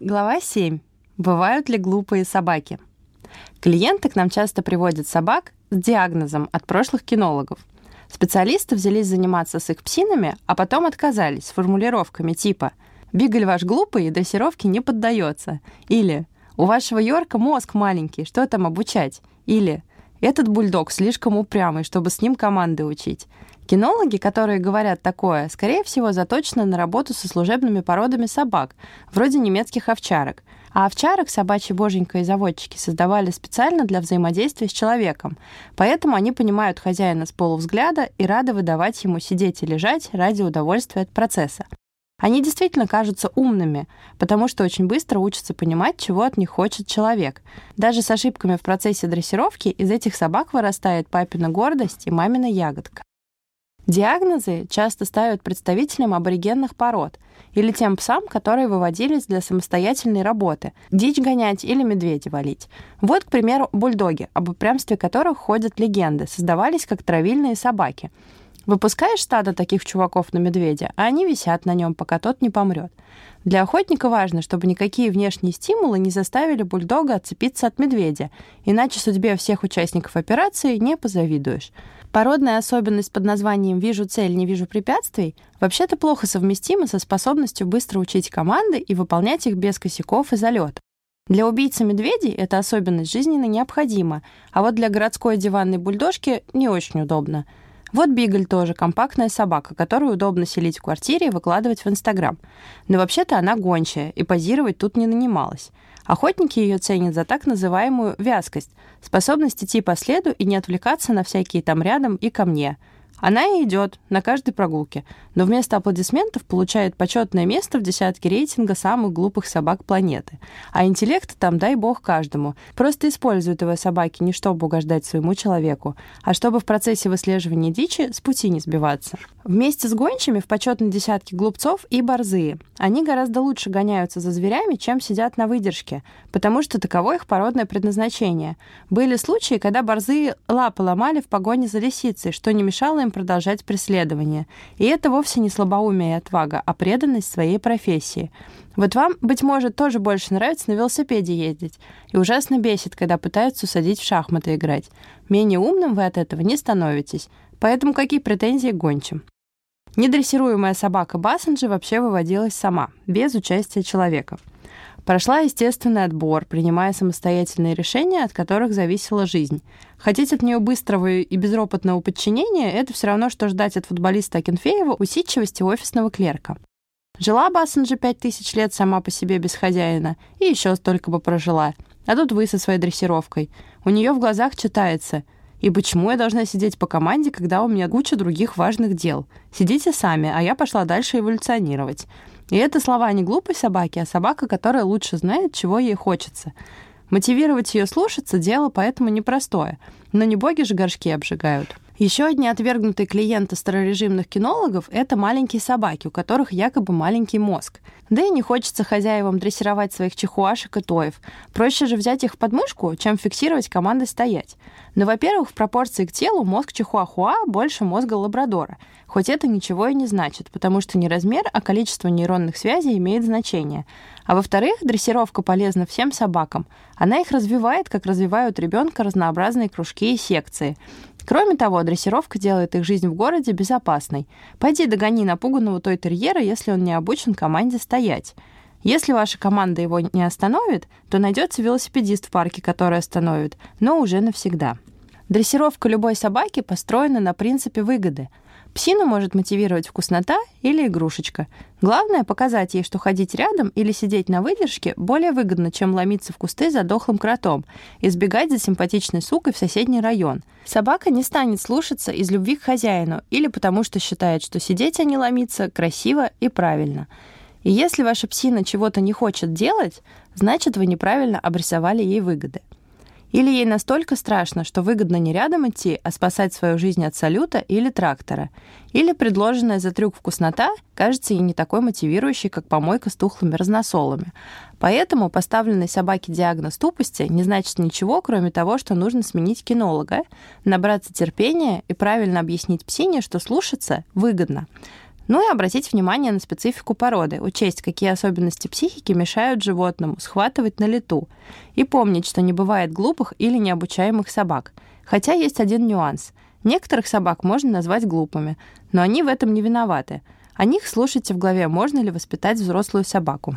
Глава 7. Бывают ли глупые собаки? Клиенты к нам часто приводят собак с диагнозом от прошлых кинологов. Специалисты взялись заниматься с их псинами, а потом отказались с формулировками типа «Бигль ваш глупый и дрессировке не поддается» или «У вашего Йорка мозг маленький, что там обучать?» или «Этот бульдог слишком упрямый, чтобы с ним команды учить». Кинологи, которые говорят такое, скорее всего, заточены на работу со служебными породами собак, вроде немецких овчарок. А овчарок собачьи боженька и заводчики создавали специально для взаимодействия с человеком. Поэтому они понимают хозяина с полувзгляда и рады выдавать ему сидеть и лежать ради удовольствия от процесса. Они действительно кажутся умными, потому что очень быстро учатся понимать, чего от них хочет человек. Даже с ошибками в процессе дрессировки из этих собак вырастает папина гордость и мамина ягодка. Диагнозы часто ставят представителям аборигенных пород или тем псам, которые выводились для самостоятельной работы, дичь гонять или медведя валить. Вот, к примеру, бульдоги, об упрямстве которых ходят легенды, создавались как травильные собаки. Выпускаешь стадо таких чуваков на медведя, а они висят на нем, пока тот не помрет. Для охотника важно, чтобы никакие внешние стимулы не заставили бульдога отцепиться от медведя, иначе судьбе всех участников операции не позавидуешь. Породная особенность под названием «вижу цель, не вижу препятствий» вообще-то плохо совместима со способностью быстро учить команды и выполнять их без косяков и залета. Для убийцы медведей эта особенность жизненно необходима, а вот для городской диванной бульдожки не очень удобно. Вот Бигль тоже компактная собака, которую удобно селить в квартире и выкладывать в Инстаграм. Но вообще-то она гончая, и позировать тут не нанималась. Охотники ее ценят за так называемую вязкость, способность идти по следу и не отвлекаться на всякие там рядом и ко мне – она и идет на каждой прогулке, но вместо аплодисментов получает почетное место в десятке рейтинга самых глупых собак планеты. А интеллект там дай бог каждому. Просто используют его собаки не чтобы угождать своему человеку, а чтобы в процессе выслеживания дичи с пути не сбиваться. Вместе с гончими в почетной десятке глупцов и борзые. Они гораздо лучше гоняются за зверями, чем сидят на выдержке, потому что таково их породное предназначение. Были случаи, когда борзые лапы ломали в погоне за лисицей, что не мешало им продолжать преследование. И это вовсе не слабоумие и отвага, а преданность своей профессии. Вот вам, быть может, тоже больше нравится на велосипеде ездить. И ужасно бесит, когда пытаются усадить в шахматы играть. Менее умным вы от этого не становитесь. Поэтому какие претензии гончим? Недрессируемая собака Бассенджи вообще выводилась сама, без участия человека. Прошла естественный отбор, принимая самостоятельные решения, от которых зависела жизнь. Хотеть от нее быстрого и безропотного подчинения – это все равно, что ждать от футболиста Акинфеева усидчивости офисного клерка. Жила Бассенджи пять тысяч лет сама по себе без хозяина, и еще столько бы прожила. А тут вы со своей дрессировкой. У нее в глазах читается «И почему я должна сидеть по команде, когда у меня куча других важных дел? Сидите сами, а я пошла дальше эволюционировать». И это слова не глупой собаки, а собака, которая лучше знает, чего ей хочется. Мотивировать ее слушаться – дело поэтому непростое. Но не боги же горшки обжигают. Еще одни отвергнутые клиенты старорежимных кинологов – это маленькие собаки, у которых якобы маленький мозг. Да и не хочется хозяевам дрессировать своих чихуашек и тоев. Проще же взять их в подмышку, чем фиксировать командой стоять. Но, во-первых, в пропорции к телу мозг чихуахуа больше мозга лабрадора. Хоть это ничего и не значит, потому что не размер, а количество нейронных связей имеет значение. А во-вторых, дрессировка полезна всем собакам. Она их развивает, как развивают ребенка разнообразные кружки и секции. Кроме того, дрессировка делает их жизнь в городе безопасной. Пойди догони напуганного той терьера, если он не обучен команде стоять. Если ваша команда его не остановит, то найдется велосипедист в парке, который остановит, но уже навсегда. Дрессировка любой собаки построена на принципе выгоды – Псину может мотивировать вкуснота или игрушечка. Главное — показать ей, что ходить рядом или сидеть на выдержке более выгодно, чем ломиться в кусты за дохлым кротом и сбегать за симпатичной сукой в соседний район. Собака не станет слушаться из любви к хозяину или потому что считает, что сидеть, а не ломиться красиво и правильно. И если ваша псина чего-то не хочет делать, значит, вы неправильно обрисовали ей выгоды. Или ей настолько страшно, что выгодно не рядом идти, а спасать свою жизнь от салюта или трактора. Или предложенная за трюк вкуснота кажется ей не такой мотивирующей, как помойка с тухлыми разносолами. Поэтому поставленный собаке диагноз тупости не значит ничего, кроме того, что нужно сменить кинолога, набраться терпения и правильно объяснить псине, что слушаться выгодно. Ну и обратить внимание на специфику породы, учесть, какие особенности психики мешают животному схватывать на лету, и помнить, что не бывает глупых или необучаемых собак. Хотя есть один нюанс. Некоторых собак можно назвать глупыми, но они в этом не виноваты. О них слушайте в главе «Можно ли воспитать взрослую собаку?».